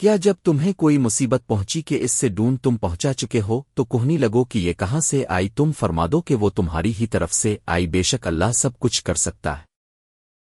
کیا جب تمہیں کوئی مصیبت پہنچی کہ اس سے ڈون تم پہنچا چکے ہو، تو کوہنی لگو کہ یہ کہاں سے آئی؟ تم فرما دو کہ وہ تمہاری ہی طرف سے آئی، بے شک اللہ سب کچھ کر سکتا ہے۔